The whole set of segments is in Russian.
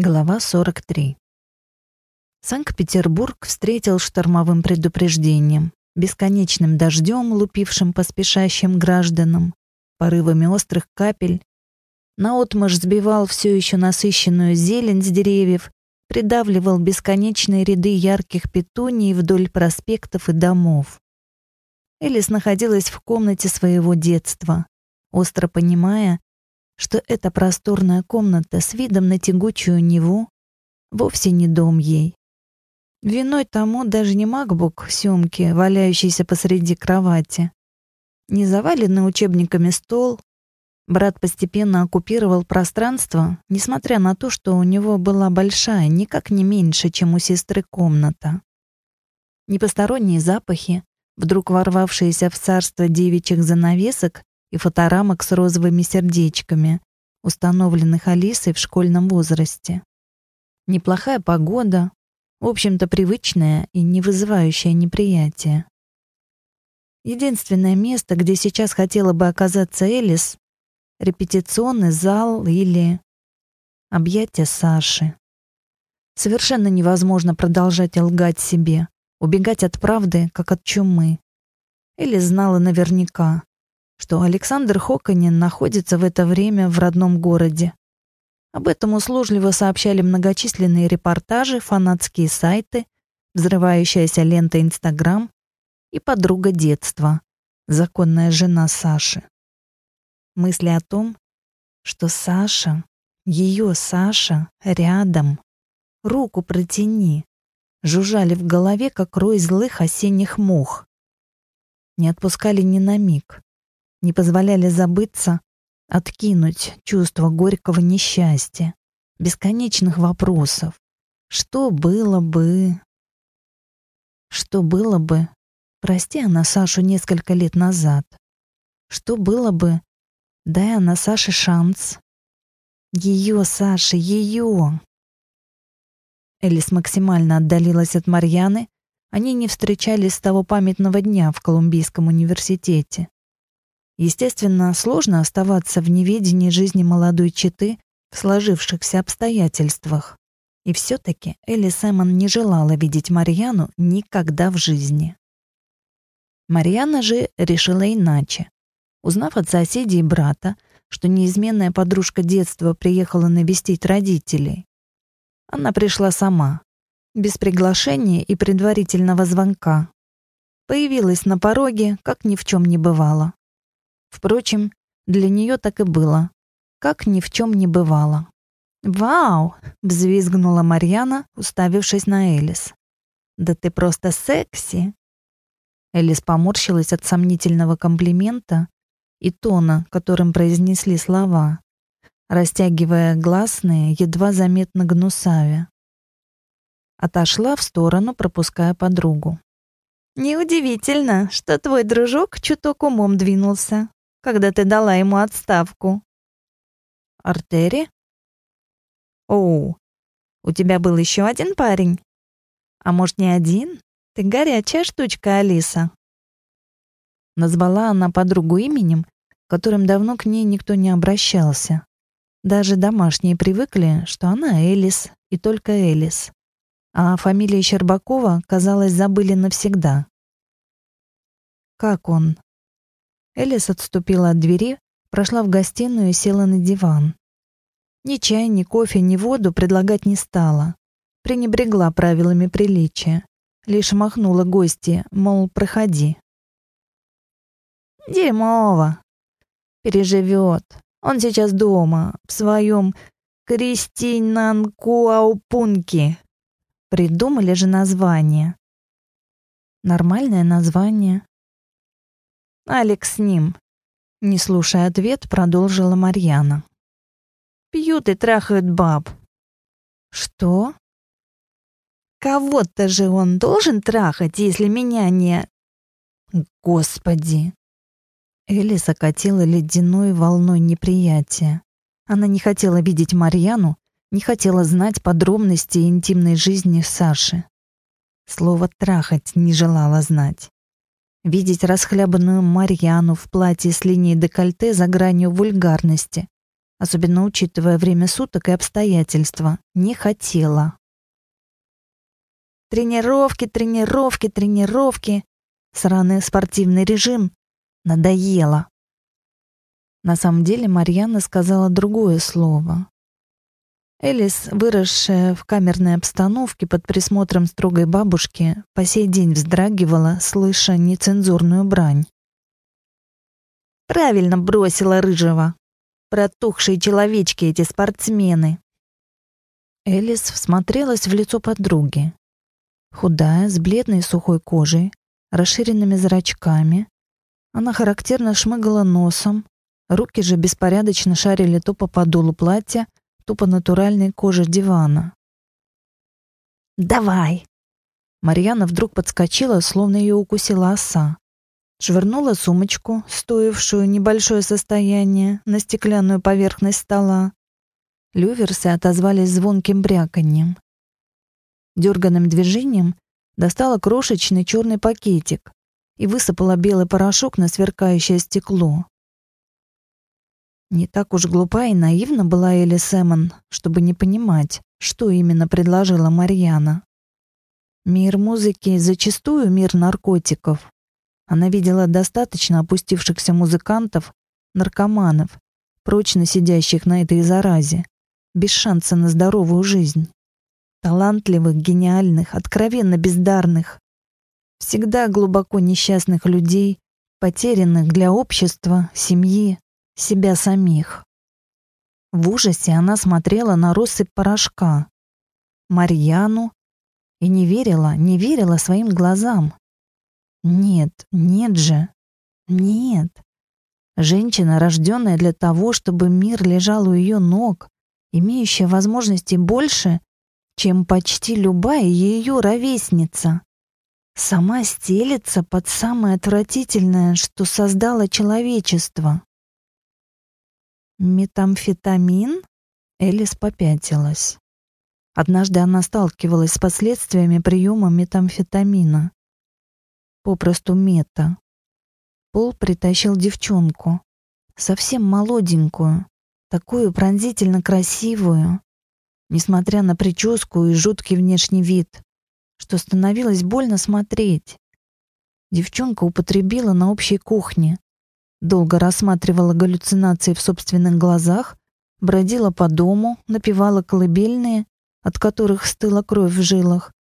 Глава 43. Санкт-Петербург встретил штормовым предупреждением, бесконечным дождем, лупившим по спешащим гражданам, порывами острых капель. Наотмашь сбивал все еще насыщенную зелень с деревьев, придавливал бесконечные ряды ярких петуний вдоль проспектов и домов. Элис находилась в комнате своего детства, остро понимая, что эта просторная комната с видом на тягучую Неву вовсе не дом ей. Виной тому даже не макбук Сёмки, валяющийся посреди кровати, не заваленный учебниками стол. Брат постепенно оккупировал пространство, несмотря на то, что у него была большая, никак не меньше, чем у сестры комната. Непосторонние запахи, вдруг ворвавшиеся в царство девичьих занавесок, и фоторамок с розовыми сердечками, установленных Алисой в школьном возрасте. Неплохая погода, в общем-то привычная и не вызывающая неприятия. Единственное место, где сейчас хотела бы оказаться Элис — репетиционный зал или объятия Саши. Совершенно невозможно продолжать лгать себе, убегать от правды, как от чумы. Элис знала наверняка что Александр Хоконин находится в это время в родном городе. Об этом услужливо сообщали многочисленные репортажи, фанатские сайты, взрывающаяся лента Инстаграм и подруга детства, законная жена Саши. Мысли о том, что Саша, ее Саша, рядом, руку протяни, жужжали в голове, как рой злых осенних мух. Не отпускали ни на миг не позволяли забыться, откинуть чувство горького несчастья, бесконечных вопросов. Что было бы... Что было бы... Прости она Сашу несколько лет назад. Что было бы... Дай она Саше шанс. Ее, Саша, ее. Элис максимально отдалилась от Марьяны. Они не встречались с того памятного дня в Колумбийском университете. Естественно, сложно оставаться в неведении жизни молодой четы в сложившихся обстоятельствах. И все-таки Элли Сэмон не желала видеть Марьяну никогда в жизни. Марьяна же решила иначе. Узнав от соседей и брата, что неизменная подружка детства приехала навестить родителей, она пришла сама, без приглашения и предварительного звонка. Появилась на пороге, как ни в чем не бывало. Впрочем, для нее так и было, как ни в чем не бывало. «Вау!» — взвизгнула Марьяна, уставившись на Элис. «Да ты просто секси!» Элис поморщилась от сомнительного комплимента и тона, которым произнесли слова, растягивая гласные, едва заметно гнусавя. Отошла в сторону, пропуская подругу. «Неудивительно, что твой дружок чуток умом двинулся когда ты дала ему отставку?» «Артери?» «Оу, у тебя был еще один парень? А может, не один? Ты горячая штучка, Алиса». Назвала она подругу именем, которым давно к ней никто не обращался. Даже домашние привыкли, что она Элис и только Элис. А фамилия Щербакова, казалось, забыли навсегда. Как он? Элис отступила от двери, прошла в гостиную и села на диван. Ни чай, ни кофе, ни воду предлагать не стала. Пренебрегла правилами приличия. Лишь махнула гости, мол, проходи. Дерьмово. Переживет. Он сейчас дома, в своем Кристинанкуаупунке. Придумали же название. Нормальное название. Алекс с ним. Не слушая ответ, продолжила Марьяна. Пьют и трахают баб. Что? Кого-то же он должен трахать, если меня не... Господи! Элли закатила ледяной волной неприятия. Она не хотела видеть Марьяну, не хотела знать подробности интимной жизни Саши. Слово «трахать» не желала знать. Видеть расхлябанную Марьяну в платье с линией декольте за гранью вульгарности. особенно учитывая время суток и обстоятельства, не хотела. Тренировки, тренировки, тренировки. Сраный спортивный режим. Надоело. На самом деле Марьяна сказала другое слово. Элис, выросшая в камерной обстановке под присмотром строгой бабушки, по сей день вздрагивала, слыша нецензурную брань. «Правильно бросила рыжего. Протухшие человечки эти спортсмены». Элис всмотрелась в лицо подруги. Худая, с бледной сухой кожей, расширенными зрачками. Она характерно шмыгала носом, руки же беспорядочно шарили то по подолу платья, то по натуральной коже дивана. «Давай!» Марьяна вдруг подскочила, словно ее укусила оса. Швырнула сумочку, стоившую небольшое состояние, на стеклянную поверхность стола. Люверсы отозвались звонким бряканьем. Дерганным движением достала крошечный черный пакетик и высыпала белый порошок на сверкающее стекло. Не так уж глупа и наивна была Элли Сэмон, чтобы не понимать, что именно предложила Марьяна. Мир музыки зачастую мир наркотиков. Она видела достаточно опустившихся музыкантов, наркоманов, прочно сидящих на этой заразе, без шанса на здоровую жизнь талантливых, гениальных, откровенно бездарных, всегда глубоко несчастных людей, потерянных для общества, семьи, себя самих. В ужасе она смотрела на россыпь порошка, Марьяну, и не верила, не верила своим глазам. Нет, нет же, нет. Женщина, рожденная для того, чтобы мир лежал у ее ног, имеющая возможности больше, чем почти любая ее ровесница. Сама стелится под самое отвратительное, что создало человечество. Метамфетамин? Элис попятилась. Однажды она сталкивалась с последствиями приема метамфетамина. Попросту мета. Пол притащил девчонку, совсем молоденькую, такую пронзительно красивую, несмотря на прическу и жуткий внешний вид, что становилось больно смотреть. Девчонка употребила на общей кухне, долго рассматривала галлюцинации в собственных глазах, бродила по дому, напевала колыбельные, от которых стыла кровь в жилах,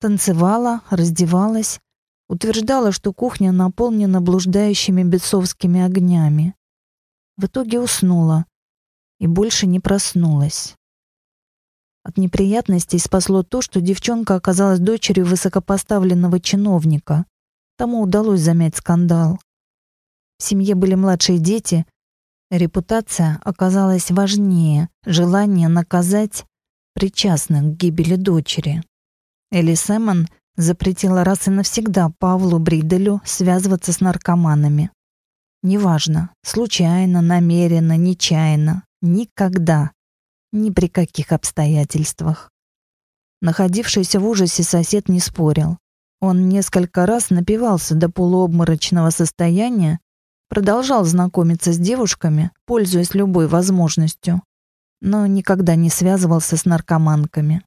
танцевала, раздевалась, утверждала, что кухня наполнена блуждающими бесовскими огнями. В итоге уснула и больше не проснулась. От неприятностей спасло то, что девчонка оказалась дочерью высокопоставленного чиновника. Тому удалось замять скандал. В семье были младшие дети. Репутация оказалась важнее желания наказать причастных к гибели дочери. Элли Сэмон запретила раз и навсегда Павлу Бриделю связываться с наркоманами. Неважно, случайно, намеренно, нечаянно, никогда ни при каких обстоятельствах. Находившийся в ужасе сосед не спорил. Он несколько раз напивался до полуобморочного состояния, продолжал знакомиться с девушками, пользуясь любой возможностью, но никогда не связывался с наркоманками.